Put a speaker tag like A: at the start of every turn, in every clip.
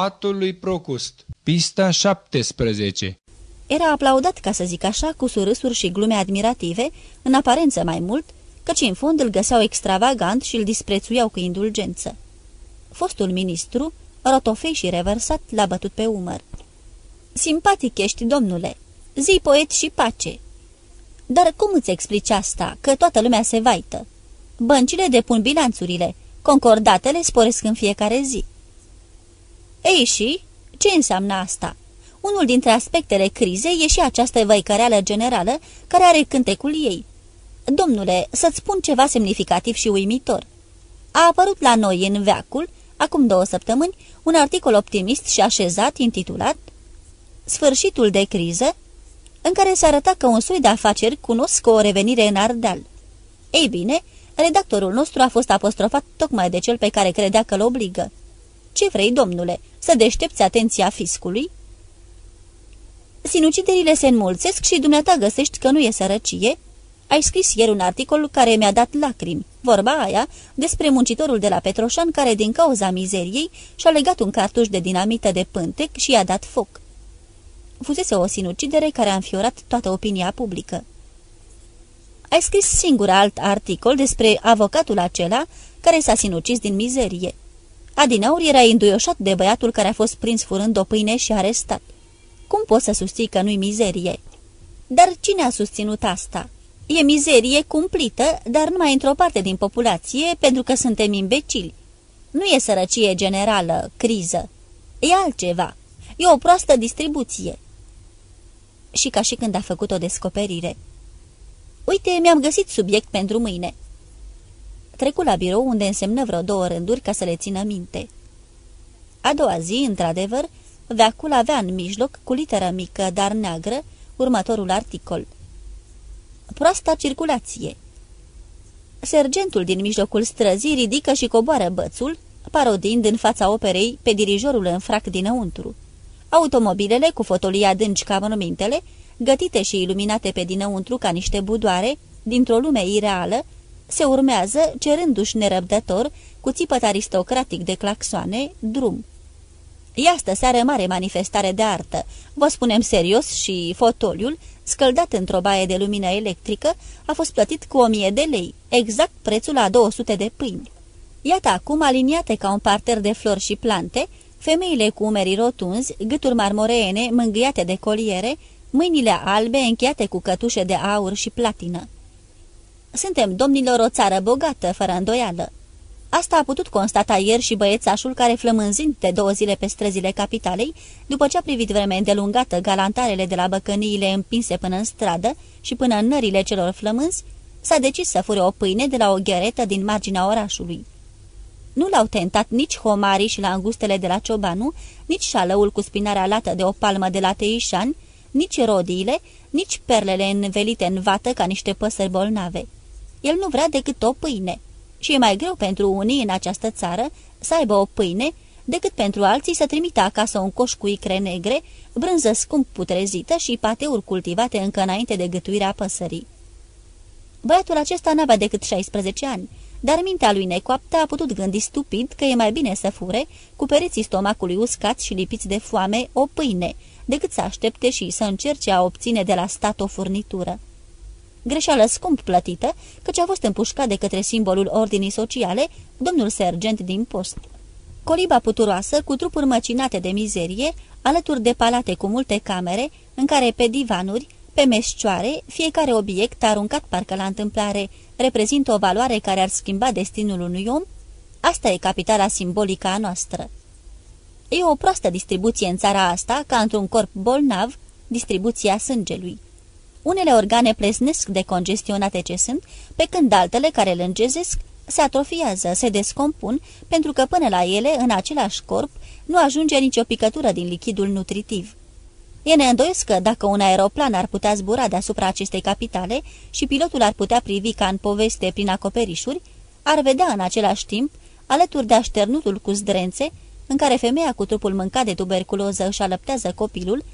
A: Patul lui Procust Pista 17
B: Era aplaudat, ca să zic așa, cu surâsuri și glume admirative, în aparență mai mult, căci în fond îl găseau extravagant și îl disprețuiau cu indulgență. Fostul ministru, rotofei și reversat, l-a bătut pe umăr. Simpatic ești, domnule, zi poet și pace. Dar cum îți explici asta, că toată lumea se vaită? Băncile depun bilanțurile, concordatele sporesc în fiecare zi. Ei și, ce înseamnă asta? Unul dintre aspectele crizei e și această văicăreală generală care are cântecul ei. Domnule, să-ți spun ceva semnificativ și uimitor. A apărut la noi în veacul, acum două săptămâni, un articol optimist și așezat intitulat Sfârșitul de criză, în care se arăta că un soi de afaceri cunosc o revenire în Ardeal. Ei bine, redactorul nostru a fost apostrofat tocmai de cel pe care credea că-l obligă. Ce vrei, domnule, să deștepți atenția fiscului?" Sinuciderile se înmulțesc și dumneata găsești că nu e sărăcie?" Ai scris ieri un articol care mi-a dat lacrimi, vorba aia, despre muncitorul de la Petroșan care, din cauza mizeriei, și-a legat un cartuș de dinamită de pântec și i-a dat foc. Fusese o sinucidere care a înfiorat toată opinia publică. Ai scris singur alt articol despre avocatul acela care s-a sinucis din mizerie. Adinaur era înduioșat de băiatul care a fost prins furând o pâine și arestat. Cum poți să susții că nu-i mizerie? Dar cine a susținut asta? E mizerie cumplită, dar numai într-o parte din populație, pentru că suntem imbecili. Nu e sărăcie generală, criză. E altceva. E o proastă distribuție. Și ca și când a făcut o descoperire. Uite, mi-am găsit subiect pentru mâine. Trecu la birou unde însemnă vreo două rânduri ca să le țină minte. A doua zi, într-adevăr, veacul avea în mijloc, cu literă mică, dar neagră, următorul articol. Proasta circulație Sergentul din mijlocul străzii ridică și coboară bățul, parodind în fața operei pe dirijorul în frac dinăuntru. Automobilele, cu fotolii adânci ca monumentele, gătite și iluminate pe dinăuntru ca niște budoare, dintr-o lume ireală, se urmează, cerându-și nerăbdător, cu țipăt aristocratic de claxoane, drum. Iastă seară mare manifestare de artă, vă spunem serios și fotoliul, scăldat într-o baie de lumină electrică, a fost plătit cu o mie de lei, exact prețul la 200 de pâini. Iată acum, aliniate ca un parter de flori și plante, femeile cu umerii rotunzi, gâturi marmoreene mângâiate de coliere, mâinile albe încheiate cu cătușe de aur și platină. Suntem, domnilor, o țară bogată, fără îndoială. Asta a putut constata ieri și băiețașul care, flămânzind de două zile pe străzile capitalei, după ce a privit vreme îndelungată galantarele de la băcăniile împinse până în stradă și până în nările celor flămânzi, s-a decis să fure o pâine de la o gheretă din marginea orașului. Nu l-au tentat nici homarii și langustele de la Ciobanu, nici șalăul cu spinarea lată de o palmă de la Teișan, nici rodiile, nici perlele învelite în vată ca niște păsări bolnave. El nu vrea decât o pâine și e mai greu pentru unii în această țară să aibă o pâine decât pentru alții să trimită acasă un coș cu icre negre, brânză scump putrezită și pateuri cultivate încă înainte de gătuirea păsării. Băiatul acesta n-avea decât 16 ani, dar mintea lui necoaptă a putut gândi stupid că e mai bine să fure, cu pereții stomacului uscați și lipiți de foame, o pâine, decât să aștepte și să încerce a obține de la stat o furnitură greșeală scump plătită, căci a fost împușcat de către simbolul ordinii sociale, domnul sergent din post. Coliba puturoasă, cu trupuri măcinate de mizerie, alături de palate cu multe camere, în care pe divanuri, pe meșcioare, fiecare obiect aruncat parcă la întâmplare reprezintă o valoare care ar schimba destinul unui om, asta e capitala simbolică a noastră. E o proastă distribuție în țara asta, ca într-un corp bolnav, distribuția sângelui. Unele organe plesnesc de congestionate ce sunt, pe când altele care lângezesc se atrofiază, se descompun, pentru că până la ele, în același corp, nu ajunge nicio picătură din lichidul nutritiv. E neîndoiesc că dacă un aeroplan ar putea zbura deasupra acestei capitale și pilotul ar putea privi ca în poveste prin acoperișuri, ar vedea în același timp, alături de așternutul cu zdrențe, în care femeia cu trupul mâncat de tuberculoză își alăptează copilul,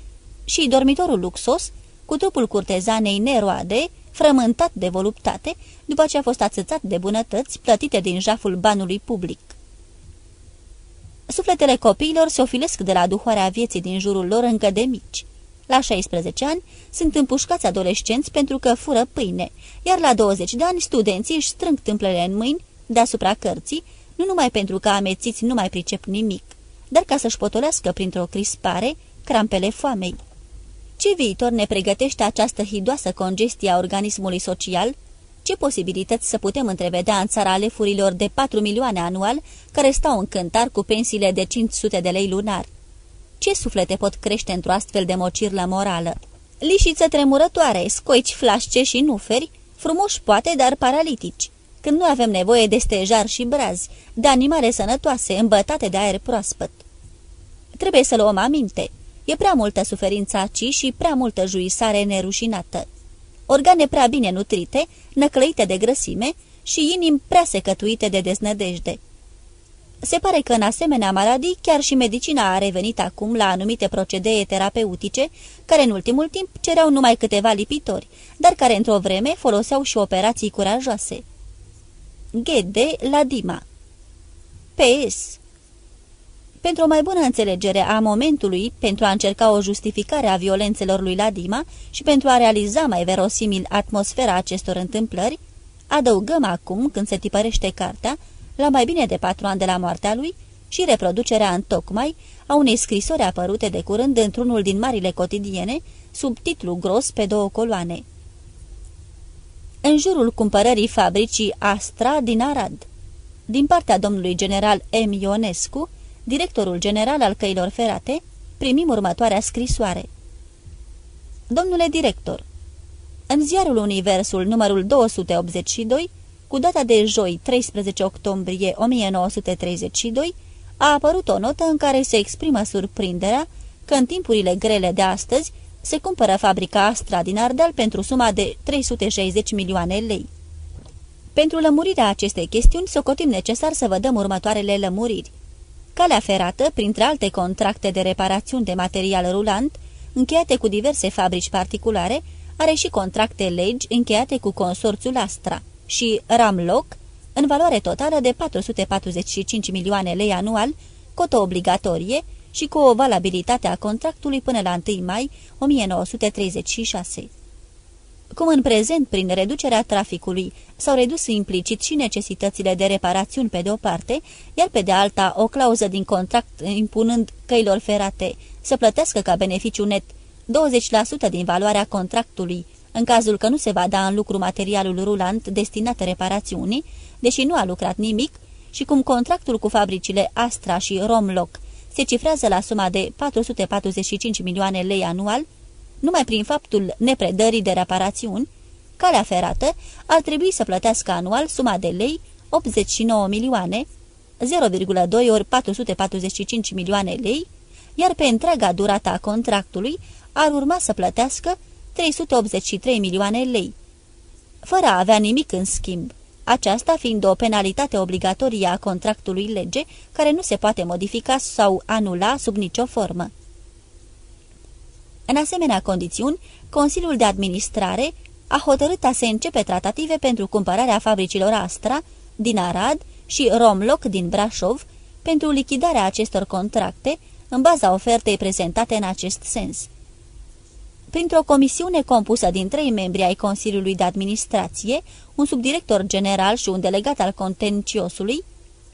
B: și dormitorul luxos, cu trupul curtezanei neroade, frământat de voluptate, după ce a fost atâțat de bunătăți plătite din jaful banului public. Sufletele copiilor se ofilesc de la duhoarea vieții din jurul lor încă de mici. La 16 ani sunt împușcați adolescenți pentru că fură pâine, iar la 20 de ani studenții își strâng tâmplele în mâini deasupra cărții, nu numai pentru că amețiți nu mai pricep nimic, dar ca să-și potolească printr-o crispare crampele foamei. Ce viitor ne pregătește această hidoasă congestie a organismului social? Ce posibilități să putem întrevedea în țara alefurilor de 4 milioane anual care stau în cântar cu pensiile de 500 de lei lunar? Ce suflete pot crește într-o astfel de mocirlă morală? Lișiță tremurătoare, scoici flașce și nuferi, frumoși poate, dar paralitici. Când nu avem nevoie de stejar și brazi, de animale sănătoase, îmbătate de aer proaspăt. Trebuie să luăm aminte. E prea multă suferință aici și prea multă juisare nerușinată. Organe prea bine nutrite, năclăite de grăsime și inimi prea secătuite de deznădejde. Se pare că în asemenea maladii chiar și medicina a revenit acum la anumite procedee terapeutice, care în ultimul timp cereau numai câteva lipitori, dar care într-o vreme foloseau și operații curajoase. GD la Dima PS pentru o mai bună înțelegere a momentului, pentru a încerca o justificare a violențelor lui Ladima și pentru a realiza mai verosimil atmosfera acestor întâmplări, adăugăm acum, când se tipărește cartea, la mai bine de patru ani de la moartea lui, și reproducerea în tocmai a unei scrisori apărute de curând într-unul din marile cotidiene, sub titlu gros pe două coloane. În jurul cumpărării fabricii Astra din Arad. Din partea domnului general M. Ionescu, directorul general al căilor ferate, primim următoarea scrisoare. Domnule director, în ziarul Universul numărul 282, cu data de joi 13 octombrie 1932, a apărut o notă în care se exprimă surprinderea că în timpurile grele de astăzi se cumpără fabrica Astra din Ardeal pentru suma de 360 milioane lei. Pentru lămurirea acestei chestiuni, socotim necesar să vă dăm următoarele lămuriri. Calea ferată, printre alte contracte de reparațiuni de material rulant, încheiate cu diverse fabrici particulare, are și contracte legi încheiate cu consorțiul Astra și Ramloc, în valoare totală de 445 milioane lei anual, cotă obligatorie și cu o valabilitate a contractului până la 1 mai 1936. Cum în prezent, prin reducerea traficului, s-au redus implicit și necesitățile de reparațiuni pe de o parte, iar pe de alta o clauză din contract impunând căilor ferate să plătească ca beneficiu net 20% din valoarea contractului, în cazul că nu se va da în lucru materialul rulant destinat reparațiunii, deși nu a lucrat nimic, și cum contractul cu fabricile Astra și Romlock se cifrează la suma de 445 milioane lei anual, numai prin faptul nepredării de reparațiuni, calea ferată ar trebui să plătească anual suma de lei 89 milioane, 0,2 ori 445 milioane lei, iar pe întreaga durata a contractului ar urma să plătească 383 milioane lei, fără a avea nimic în schimb, aceasta fiind o penalitate obligatorie a contractului lege care nu se poate modifica sau anula sub nicio formă. În asemenea condițiuni, Consiliul de Administrare a hotărât a se începe tratative pentru cumpărarea fabricilor Astra din Arad și Romloc din Brașov pentru lichidarea acestor contracte în baza ofertei prezentate în acest sens. Printr-o comisiune compusă din trei membri ai Consiliului de Administrație, un subdirector general și un delegat al contenciosului,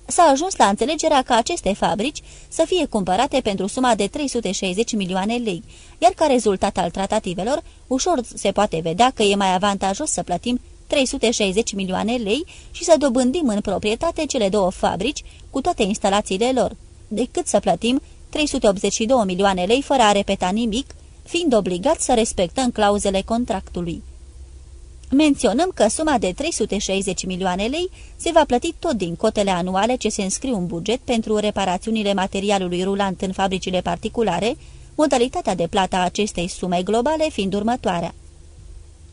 B: s-a ajuns la înțelegerea că aceste fabrici să fie cumpărate pentru suma de 360 milioane lei, iar ca rezultat al tratativelor, ușor se poate vedea că e mai avantajos să plătim 360 milioane lei și să dobândim în proprietate cele două fabrici cu toate instalațiile lor, decât să plătim 382 milioane lei fără a repeta nimic, fiind obligat să respectăm clauzele contractului. Menționăm că suma de 360 milioane lei se va plăti tot din cotele anuale ce se înscriu în buget pentru reparațiunile materialului rulant în fabricile particulare, modalitatea de plată a acestei sume globale fiind următoarea.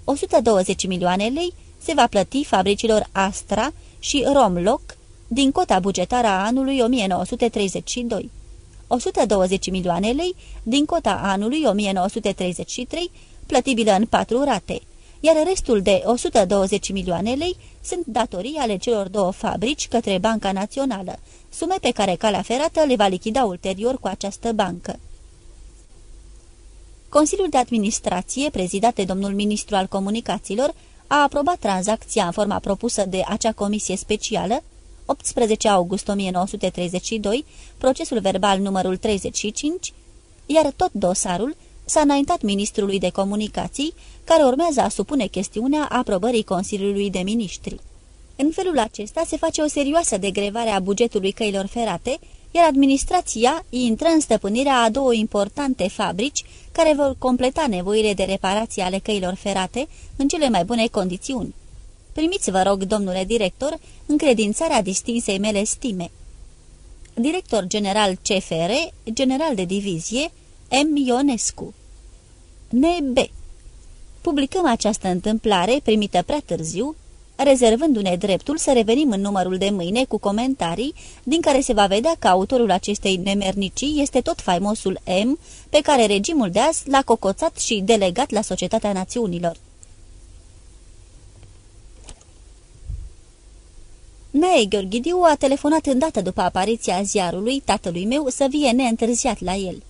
B: 120 milioane lei se va plăti fabricilor Astra și Romlock din cota bugetară a anului 1932. 120 milioane lei din cota anului 1933, plătibilă în patru rate – iar restul de 120 milioane lei sunt datorii ale celor două fabrici către Banca Națională, sume pe care calea ferată le va lichida ulterior cu această bancă. Consiliul de Administrație, prezidat de domnul ministru al comunicațiilor, a aprobat tranzacția în forma propusă de acea comisie specială, 18 august 1932, procesul verbal numărul 35, iar tot dosarul s-a înaintat ministrului de comunicații, care urmează a supune chestiunea aprobării Consiliului de Ministri. În felul acesta se face o serioasă degrevare a bugetului căilor ferate, iar administrația intră în stăpânirea a două importante fabrici care vor completa nevoile de reparație ale căilor ferate în cele mai bune condiții. Primiți, vă rog, domnule director, încredințarea distinsei mele stime. Director general CFR, general de divizie, M. Ionescu. NB. Publicăm această întâmplare primită prea târziu, rezervându-ne dreptul să revenim în numărul de mâine cu comentarii, din care se va vedea că autorul acestei nemernicii este tot faimosul M, pe care regimul de azi l-a cocoțat și delegat la Societatea Națiunilor. Nae Gheorghidiu a telefonat îndată după apariția ziarului tatălui meu să vie neîntârziat la el.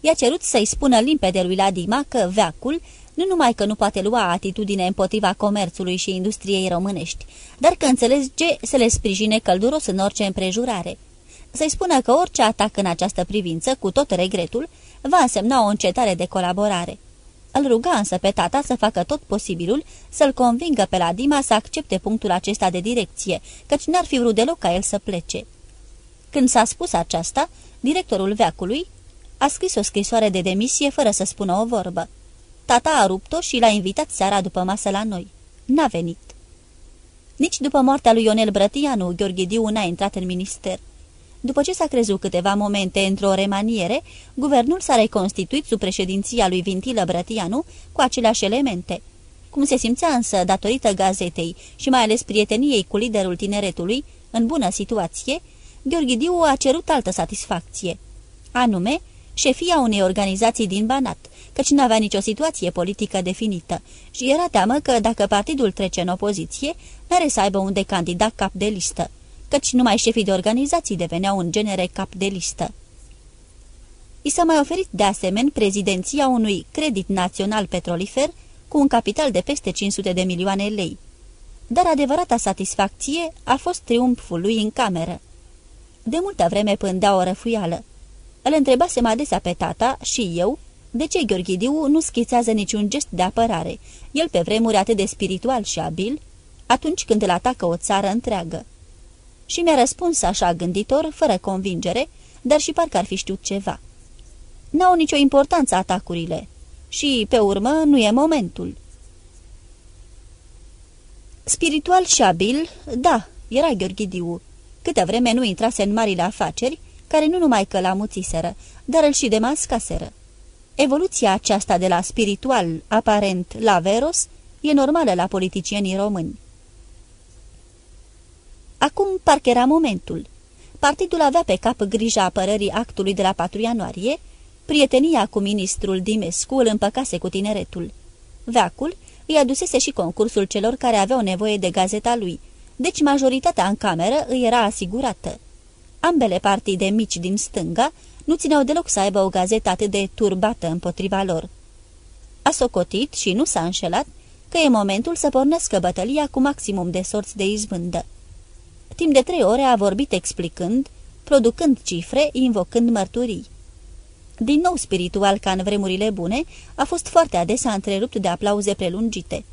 B: I-a cerut să-i spună limpede lui Ladima că veacul nu numai că nu poate lua atitudine împotriva comerțului și industriei românești, dar că înțelege să le sprijine călduros în orice împrejurare. Să-i spună că orice atac în această privință, cu tot regretul, va însemna o încetare de colaborare. Îl ruga însă pe tata să facă tot posibilul să-l convingă pe la Dima să accepte punctul acesta de direcție, căci n-ar fi vrut deloc ca el să plece. Când s-a spus aceasta, directorul veacului a scris o scrisoare de demisie fără să spună o vorbă. Tata a rupt-o și l-a invitat seara după masă la noi. N-a venit. Nici după moartea lui Ionel Brătianu, Gheorghidiu n-a intrat în minister. După ce s-a crezut câteva momente într-o remaniere, guvernul s-a reconstituit sub președinția lui Vintilă Brătianu cu aceleași elemente. Cum se simțea însă, datorită gazetei și mai ales prieteniei cu liderul tineretului, în bună situație, Gheorghidiu a cerut altă satisfacție. Anume, șefia unei organizații din Banat, căci nu avea nicio situație politică definită și era teamă că, dacă partidul trece în opoziție, n-are să aibă unde candida cap de listă, căci numai șefii de organizații deveneau în genere cap de listă. I s-a mai oferit de asemenea prezidenția unui credit național petrolifer cu un capital de peste 500 de milioane lei. Dar adevărata satisfacție a fost triumful lui în cameră. De multă vreme pândea o răfuială. Îl întrebasem adesea pe tata și eu de ce Gheorghidiu nu schițează niciun gest de apărare, el pe vremuri atât de spiritual și abil, atunci când îl atacă o țară întreagă. Și mi-a răspuns așa gânditor, fără convingere, dar și parcă ar fi știut ceva. N-au nicio importanță atacurile și, pe urmă, nu e momentul. Spiritual și abil, da, era Gheorghidiu. Câte vreme nu intrase în marile afaceri, care nu numai că l-amuțiseră, dar îl și demascaseră. Evoluția aceasta de la spiritual aparent la veros e normală la politicienii români. Acum parcă era momentul. Partidul avea pe cap grija apărării actului de la 4 ianuarie, prietenia cu ministrul Dimescu îl împăcase cu tineretul. Veacul îi adusese și concursul celor care aveau nevoie de gazeta lui, deci majoritatea în cameră îi era asigurată. Ambele partide mici din stânga nu țineau deloc să aibă o gazetă atât de turbată împotriva lor. A socotit și nu s-a înșelat că e momentul să pornească bătălia cu maximum de sorți de izbândă. Timp de trei ore a vorbit explicând, producând cifre, invocând mărturii. Din nou spiritual ca în vremurile bune, a fost foarte adesea întrerupt de aplauze prelungite.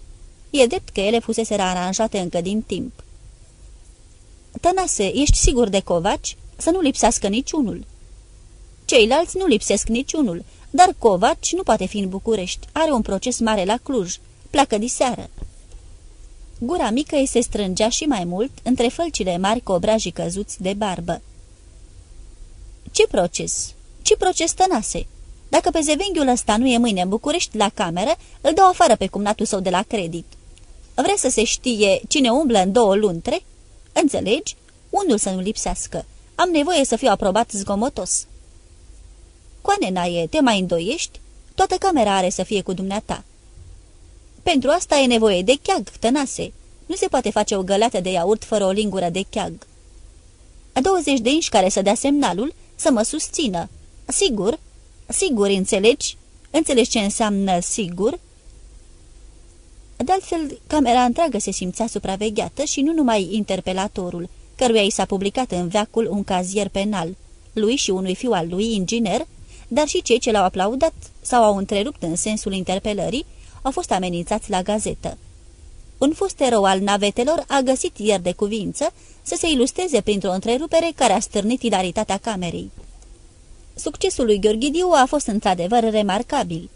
B: E drept că ele fusese aranjate încă din timp. Tănase, ești sigur de covaci? Să nu lipsească niciunul." Ceilalți nu lipsesc niciunul, dar Covaci nu poate fi în București. Are un proces mare la Cluj. Pleacă diseară. Gura mică îi se strângea și mai mult între fălcile mari cu obrajii căzuți de barbă. Ce proces? Ce proces tănase? Dacă pe zevenghiul ăsta nu e mâine în București la cameră, îl dau afară pe cumnatul său de la credit. Vrea să se știe cine umblă în două luntre? Înțelegi? Unul să nu lipsească. Am nevoie să fiu aprobat zgomotos. Coane, Naie, te mai îndoiești? Toată camera are să fie cu dumneata." Pentru asta e nevoie de cheag, tănase. Nu se poate face o găleată de iaurt fără o lingură de cheag. A 20 de inși care să dea semnalul să mă susțină. Sigur? Sigur, înțelegi? Înțelegi ce înseamnă sigur?" De altfel, camera întreagă se simțea supravegheată și nu numai interpelatorul, căruia i s-a publicat în veacul un cazier penal, lui și unui fiu al lui, inginer, dar și cei ce l-au aplaudat sau au întrerupt în sensul interpelării, au fost amenințați la gazetă. Un fost erou al navetelor a găsit ieri de cuvință să se ilustreze printr-o întrerupere care a stârnit ilaritatea camerei. Succesul lui Gheorghidiu a fost într-adevăr remarcabil.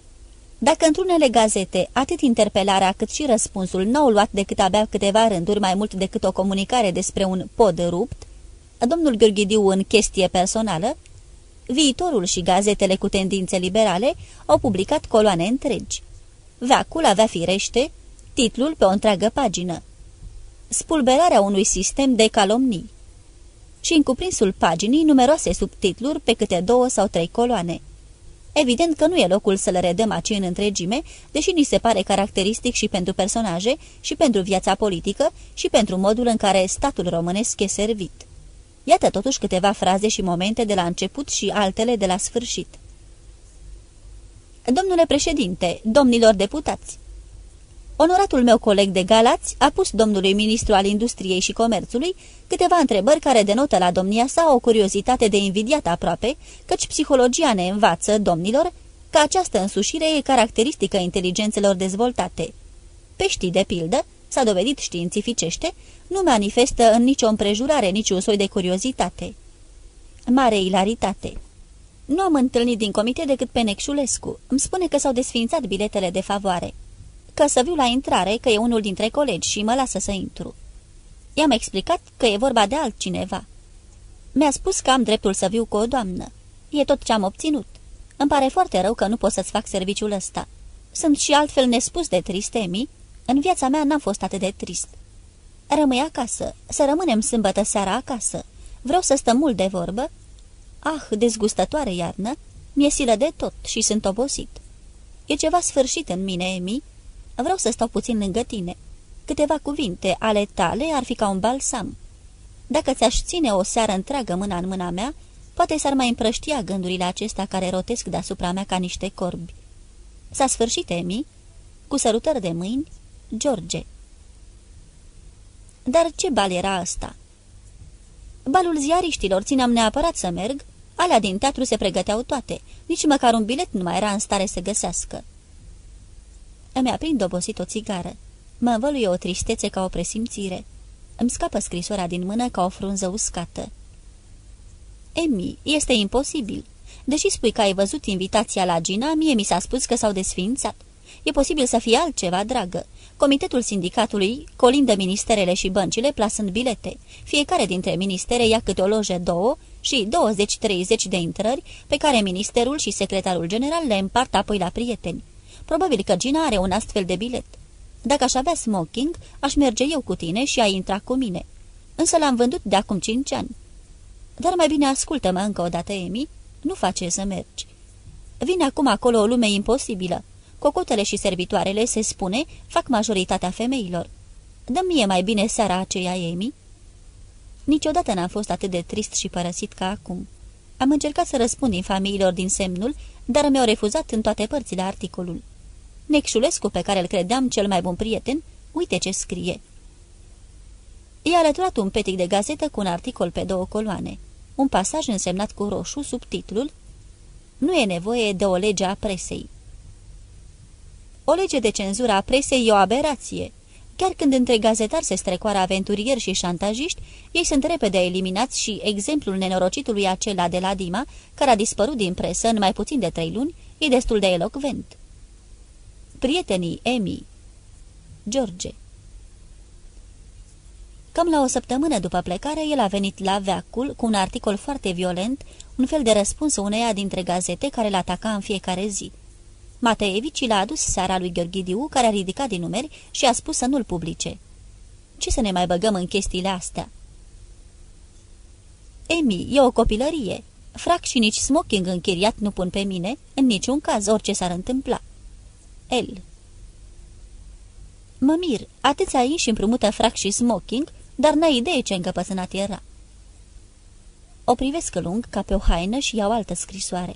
B: Dacă într-unele gazete atât interpelarea cât și răspunsul n-au luat decât abia câteva rânduri mai mult decât o comunicare despre un pod rupt, domnul Gheorghidiu în chestie personală, viitorul și gazetele cu tendințe liberale au publicat coloane întregi. Veacul avea firește titlul pe o întreagă pagină. Spulberarea unui sistem de calomnii. Și în cuprinsul paginii numeroase subtitluri pe câte două sau trei coloane. Evident că nu e locul să le redăm aici în întregime, deși ni se pare caracteristic și pentru personaje, și pentru viața politică, și pentru modul în care statul românesc e servit. Iată totuși câteva fraze și momente de la început și altele de la sfârșit. Domnule președinte, domnilor deputați, Onoratul meu coleg de Galați a pus domnului ministru al Industriei și Comerțului câteva întrebări care denotă la domnia sa o curiozitate de invidiat aproape, căci psihologia ne învață, domnilor, că această însușire e caracteristică inteligențelor dezvoltate. Peștii, de pildă, s-a dovedit științificește, nu manifestă în nicio împrejurare niciun soi de curiozitate. Mare ilaritate. Nu am întâlnit din comite decât pe Necșulescu. Îmi spune că s-au desfințat biletele de favoare că să viu la intrare, că e unul dintre colegi și mă lasă să intru. I-am explicat că e vorba de altcineva. Mi-a spus că am dreptul să viu cu o doamnă. E tot ce am obținut. Îmi pare foarte rău că nu pot să-ți fac serviciul ăsta. Sunt și altfel nespus de trist, Emi. În viața mea n-am fost atât de trist. Rămâi acasă, să rămânem sâmbătă seara acasă. Vreau să stăm mult de vorbă. Ah, dezgustătoare iarnă, mi-e silă de tot și sunt obosit. E ceva sfârșit în mine, Emi, Vreau să stau puțin lângă tine. Câteva cuvinte ale tale ar fi ca un balsam. Dacă ți-aș ține o seară întreagă mâna în mâna mea, poate s-ar mai împrăștia gândurile acestea care rotesc deasupra mea ca niște corbi. S-a sfârșit, Emi, cu sărutări de mâini, George. Dar ce bal era ăsta? Balul ziariștilor țineam neapărat să merg, alea din teatru se pregăteau toate, nici măcar un bilet nu mai era în stare să găsească. Îmi aprind obosit o țigară. Mă învăluie o tristețe ca o presimțire. Îmi scapă scrisoarea din mână ca o frunză uscată. Emi, este imposibil. Deși spui că ai văzut invitația la Gina, mie mi s-a spus că s-au desființat. E posibil să fie altceva, dragă. Comitetul sindicatului colindă ministerele și băncile plasând bilete. Fiecare dintre ministere ia câte o loje două și 20-30 de intrări pe care ministerul și secretarul general le împart apoi la prieteni. Probabil că Gina are un astfel de bilet. Dacă aș avea smoking, aș merge eu cu tine și ai intra cu mine. Însă l-am vândut de acum cinci ani. Dar mai bine ascultă-mă încă o dată, Emi. Nu face să mergi. Vine acum acolo o lume imposibilă. Cocotele și servitoarele, se spune, fac majoritatea femeilor. dă mie mai bine seara aceea, Emi. Niciodată n-am fost atât de trist și părăsit ca acum. Am încercat să răspund din familiilor din semnul, dar mi-au refuzat în toate părțile articolul. Necșulescu, pe care îl credeam cel mai bun prieten, uite ce scrie. I-a alăturat un petic de gazetă cu un articol pe două coloane. Un pasaj însemnat cu roșu sub titlul Nu e nevoie de o lege a presei. O lege de cenzură a presei e o aberație. Chiar când între gazetari se strecoară aventurieri și șantajiști, ei sunt repede eliminați și exemplul nenorocitului acela de la Dima, care a dispărut din presă în mai puțin de trei luni, e destul de elocvent. Prietenii Emi George Cam la o săptămână după plecare, el a venit la Veacul cu un articol foarte violent, un fel de răspuns uneia dintre gazete care l-ataca în fiecare zi. Mateevici l-a adus seara lui Gheorghidiu, care a ridicat din numeri și a spus să nu-l publice. Ce să ne mai băgăm în chestiile astea? Emi, e o copilărie. Frac și nici smoking închiriat nu pun pe mine, în niciun caz, orice s-ar întâmpla el. Mă mir, atâția și împrumută frac și smoking, dar n-ai idee ce încăpățânat era. O privesc lung ca pe o haină și iau altă scrisoare.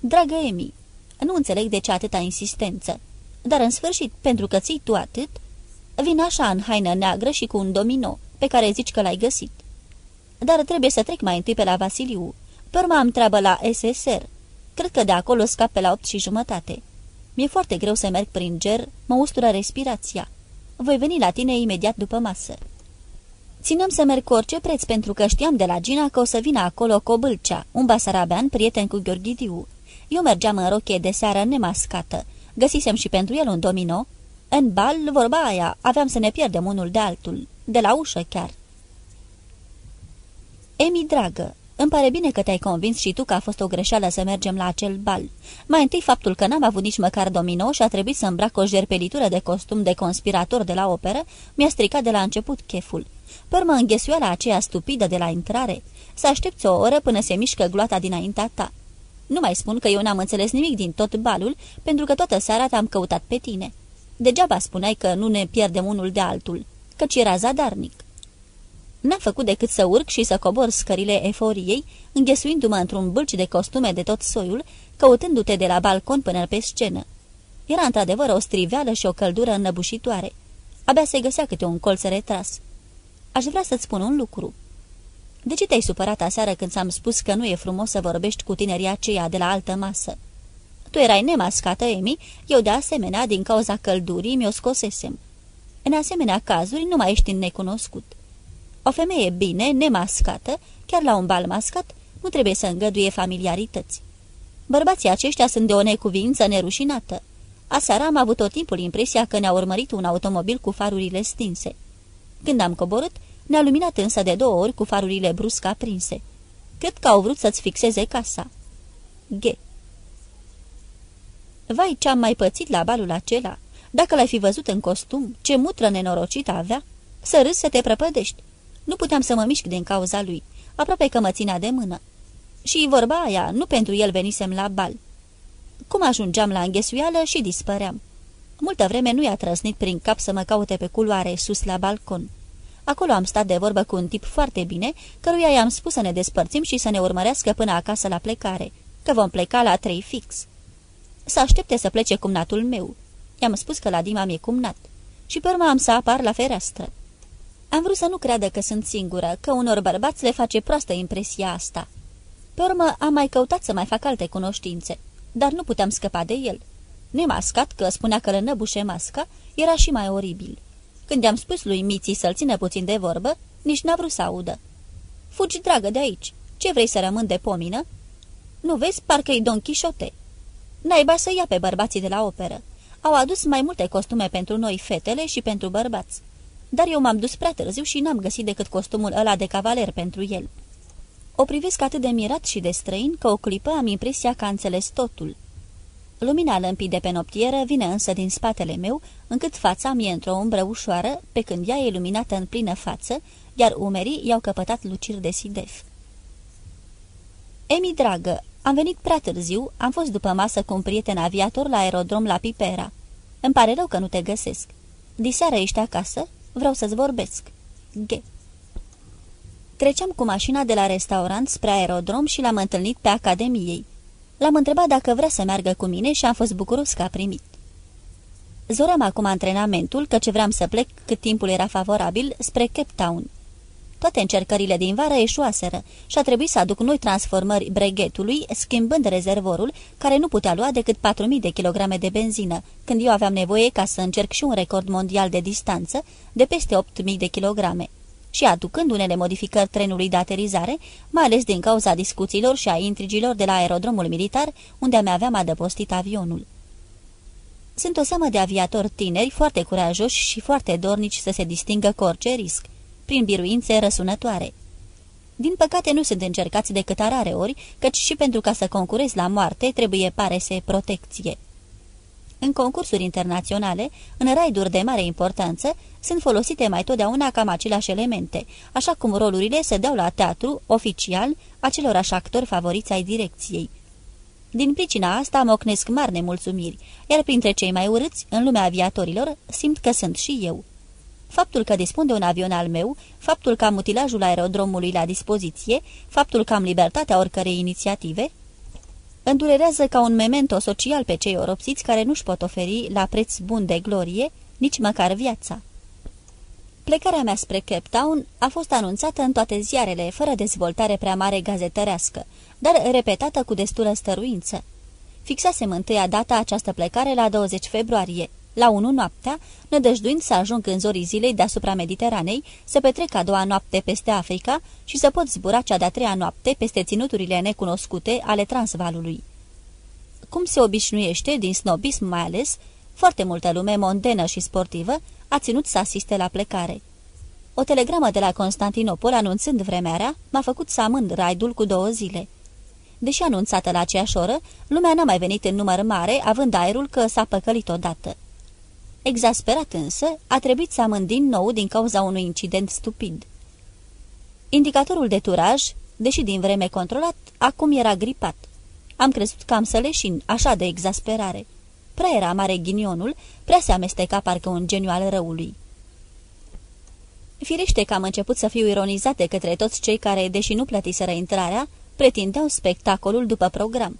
B: Dragă Emi, nu înțeleg de ce atâta insistență, dar în sfârșit, pentru că ții tu atât, vin așa în haină neagră și cu un domino, pe care zici că l-ai găsit. Dar trebuie să trec mai întâi pe la Vasiliu. Pe urmă am treabă la SSR. Cred că de acolo scap pe la opt și jumătate. Mi-e foarte greu să merg prin ger, mă ustură respirația. Voi veni la tine imediat după masă. Ținem să merg cu orice preț pentru că știam de la Gina că o să vină acolo Cobâlcea, un basarabean prieten cu Gheorghidiu. Eu mergeam în rochie de seară nemascată. Găsisem și pentru el un domino. În bal, vorba aia, aveam să ne pierdem unul de altul, de la ușă chiar. Emi, dragă, îmi pare bine că te-ai convins și tu că a fost o greșeală să mergem la acel bal. Mai întâi faptul că n-am avut nici măcar domino și a trebuit să îmbrac o jerpelitură de costum de conspirator de la operă, mi-a stricat de la început cheful. Pe urmă înghesuiala aceea stupidă de la intrare, să aștepți o oră până se mișcă gloata dinaintea ta. Nu mai spun că eu n-am înțeles nimic din tot balul, pentru că toată seara te-am căutat pe tine. Degeaba spuneai că nu ne pierdem unul de altul, căci era zadarnic. N-am făcut decât să urc și să cobor scările eforiei, înghesuindu-mă într-un bâlci de costume de tot soiul, căutându-te de la balcon până pe scenă. Era într-adevăr o striveală și o căldură înnăbușitoare. Abia se găsea câte un colț retras. Aș vrea să-ți spun un lucru. De ce te-ai supărat aseară când ți-am spus că nu e frumos să vorbești cu tinerii aceia de la altă masă? Tu erai nemascată, Emi, eu de asemenea, din cauza căldurii, mi-o scosesem. În asemenea cazuri nu mai ești necunoscut. O femeie bine, nemascată, chiar la un bal mascat, nu trebuie să îngăduie familiarități. Bărbații aceștia sunt de o necuvință nerușinată. Aseară am avut tot timpul impresia că ne-a urmărit un automobil cu farurile stinse. Când am coborât, ne-a luminat însă de două ori cu farurile brusc aprinse. Cred că au vrut să-ți fixeze casa. G. Vai, ce-am mai pățit la balul acela! Dacă l-ai fi văzut în costum, ce mutră nenorocită avea! Să râzi să te prăpădești! Nu puteam să mă mișc din cauza lui, aproape că mă ținea de mână. Și vorba aia, nu pentru el venisem la bal. Cum ajungeam la înghesuială și dispăream. Multă vreme nu i-a trăsnit prin cap să mă caute pe culoare sus la balcon. Acolo am stat de vorbă cu un tip foarte bine, căruia i-am spus să ne despărțim și să ne urmărească până acasă la plecare, că vom pleca la trei fix. Să aștepte să plece cumnatul meu. I-am spus că la Dima mi-e cumnat. Și pe urmă am să apar la fereastră. Am vrut să nu creadă că sunt singură, că unor bărbați le face proastă impresia asta. Pe urmă am mai căutat să mai fac alte cunoștințe, dar nu puteam scăpa de el. Nemascat, că spunea că lănăbușe masca, era și mai oribil. Când i-am spus lui Miții să-l țină puțin de vorbă, nici n-a vrut să audă. Fugi, dragă, de aici. Ce vrei să rămân de pomină? Nu vezi, parcă-i Don Quixote. Naiba să ia pe bărbații de la operă. Au adus mai multe costume pentru noi, fetele, și pentru bărbați dar eu m-am dus prea târziu și n-am găsit decât costumul ăla de cavaler pentru el. O privesc atât de mirat și de străin că o clipă am impresia că a înțeles totul. Lumina lămpii de pe noptieră vine însă din spatele meu, încât fața mi-e într-o umbră ușoară, pe când ea e luminată în plină față, iar umerii i-au căpătat luciri de sidef. Emi, dragă, am venit prea târziu, am fost după masă cu un prieten aviator la aerodrom la Pipera. Îmi pare rău că nu te găsesc. Diseară ești acasă? Vreau să-ți vorbesc. G. Treceam cu mașina de la restaurant spre aerodrom și l-am întâlnit pe Academiei. L-am întrebat dacă vrea să meargă cu mine și am fost bucuros că a primit. Zoram acum antrenamentul, căci vreau să plec cât timpul era favorabil spre Cape Town. Toate încercările din vară eșuaseră și a trebuit să aduc noi transformări breghetului, schimbând rezervorul, care nu putea lua decât 4.000 de kilograme de benzină, când eu aveam nevoie ca să încerc și un record mondial de distanță de peste 8.000 de kilograme și aducând unele modificări trenului de aterizare, mai ales din cauza discuțiilor și a intrigilor de la aerodromul militar, unde mi aveam adăpostit avionul. Sunt o seamă de aviatori tineri, foarte curajoși și foarte dornici să se distingă cu orice risc prin biruințe răsunătoare. Din păcate nu sunt încercați decât rare ori, căci și pentru ca să concurezi la moarte trebuie parese protecție. În concursuri internaționale, în raiduri de mare importanță, sunt folosite mai totdeauna cam aceleași elemente, așa cum rolurile se dau la teatru, oficial, acelorași actori favoriți ai direcției. Din pricina asta mocnesc mari nemulțumiri, iar printre cei mai urâți, în lumea aviatorilor, simt că sunt și eu. Faptul că dispun de un avion al meu, faptul că am utilajul aerodromului la dispoziție, faptul că am libertatea oricărei inițiative, îndurerează ca un memento social pe cei oropsiți care nu-și pot oferi la preț bun de glorie, nici măcar viața. Plecarea mea spre Cape Town a fost anunțată în toate ziarele, fără dezvoltare prea mare gazetărească, dar repetată cu destulă stăruință. Fixasem întâia data această plecare la 20 februarie, la 1 noaptea, nădăjduind să ajung în zorii zilei deasupra Mediteranei, să petrec a doua noapte peste Africa și să pot zbura cea de-a treia noapte peste ținuturile necunoscute ale Transvalului. Cum se obișnuiește, din snobism mai ales, foarte multă lume mondenă și sportivă a ținut să asiste la plecare. O telegramă de la Constantinopol anunțând vremea rea m-a făcut să amând raidul cu două zile. Deși anunțată la aceeași oră, lumea n-a mai venit în număr mare, având aerul că s-a păcălit odată. Exasperat însă, a trebuit să amând din nou din cauza unui incident stupid. Indicatorul de turaj, deși din vreme controlat, acum era gripat. Am crezut că am să leșin, așa de exasperare. Prea era mare ghinionul, prea se amesteca parcă un geniu al răului. Firește că am început să fiu ironizat de către toți cei care, deși nu plătiseră intrarea, pretindeau spectacolul după program.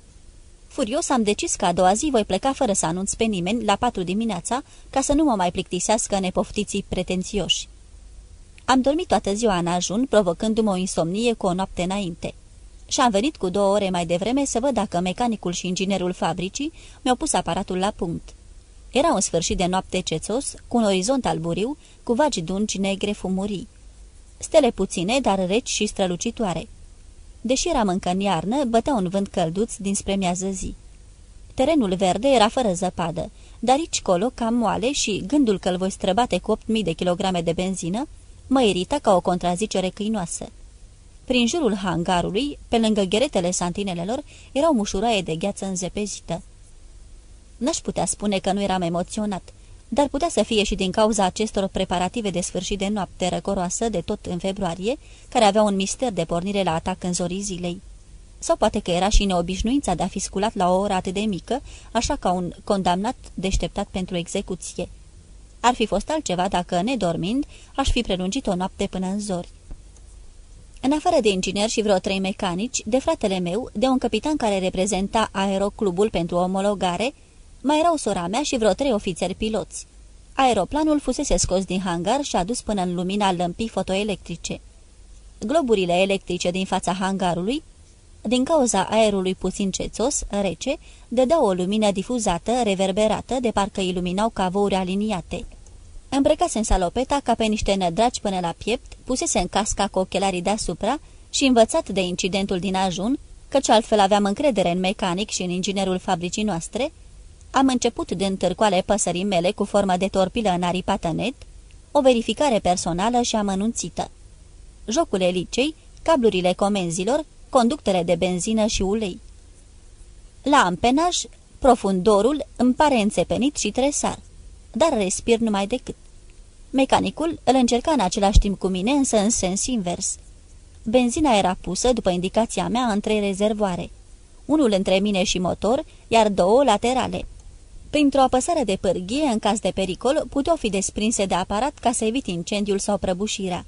B: Furios am decis că a doua zi voi pleca fără să anunț pe nimeni la patru dimineața, ca să nu mă mai plictisească nepoftiții pretențioși. Am dormit toată ziua în ajun, provocându-mă o insomnie cu o noapte înainte. Și am venit cu două ore mai devreme să văd dacă mecanicul și inginerul fabricii mi-au pus aparatul la punct. Era un sfârșit de noapte cețos, cu un orizont alburiu, cu vagi dungi negre fumurii. Stele puține, dar reci și strălucitoare. Deși eram încă în iarnă, bătea un vânt călduț dinspre miază zi. Terenul verde era fără zăpadă, dar aici colo cam moale și gândul că îl voi străbate cu 8.000 de kilograme de benzină mă irita ca o contrazicere câinoasă. Prin jurul hangarului, pe lângă gheretele santinelelor, erau mușuraie de gheață înzepezită. N-aș putea spune că nu eram emoționat, dar putea să fie și din cauza acestor preparative de sfârșit de noapte răcoroasă de tot în februarie, care aveau un mister de pornire la atac în zorii zilei. Sau poate că era și neobișnuința de a fi sculat la o oră atât de mică, așa ca un condamnat deșteptat pentru execuție. Ar fi fost altceva dacă, nedormind, aș fi prelungit o noapte până în zori. În afară de inginer și vreo trei mecanici, de fratele meu, de un capitan care reprezenta aeroclubul pentru omologare, mai erau sora mea și vreo trei ofițeri piloți. Aeroplanul fusese scos din hangar și adus până în lumina lămpii fotoelectrice. Globurile electrice din fața hangarului, din cauza aerului puțin cețos, rece, dădeau o lumină difuzată, reverberată, de parcă iluminau cavouri aliniate. Îmbrăcase în salopeta ca pe niște nădraci până la piept, pusese în casca cu ochelarii deasupra și învățat de incidentul din ajun, căci altfel aveam încredere în mecanic și în inginerul fabricii noastre, am început de întârcoale păsării mele cu formă de torpilă înaripată net, o verificare personală și amănunțită. Jocul elicei, cablurile comenzilor, conductele de benzină și ulei. La ampenaj, profundorul îmi pare înțepenit și tresar, dar respir numai decât. Mecanicul îl încerca în același timp cu mine, însă în sens invers. Benzina era pusă, după indicația mea, în trei rezervoare. Unul între mine și motor, iar două laterale. Printr-o apăsare de pârghie, în caz de pericol, puteau fi desprinse de aparat ca să evite incendiul sau prăbușirea.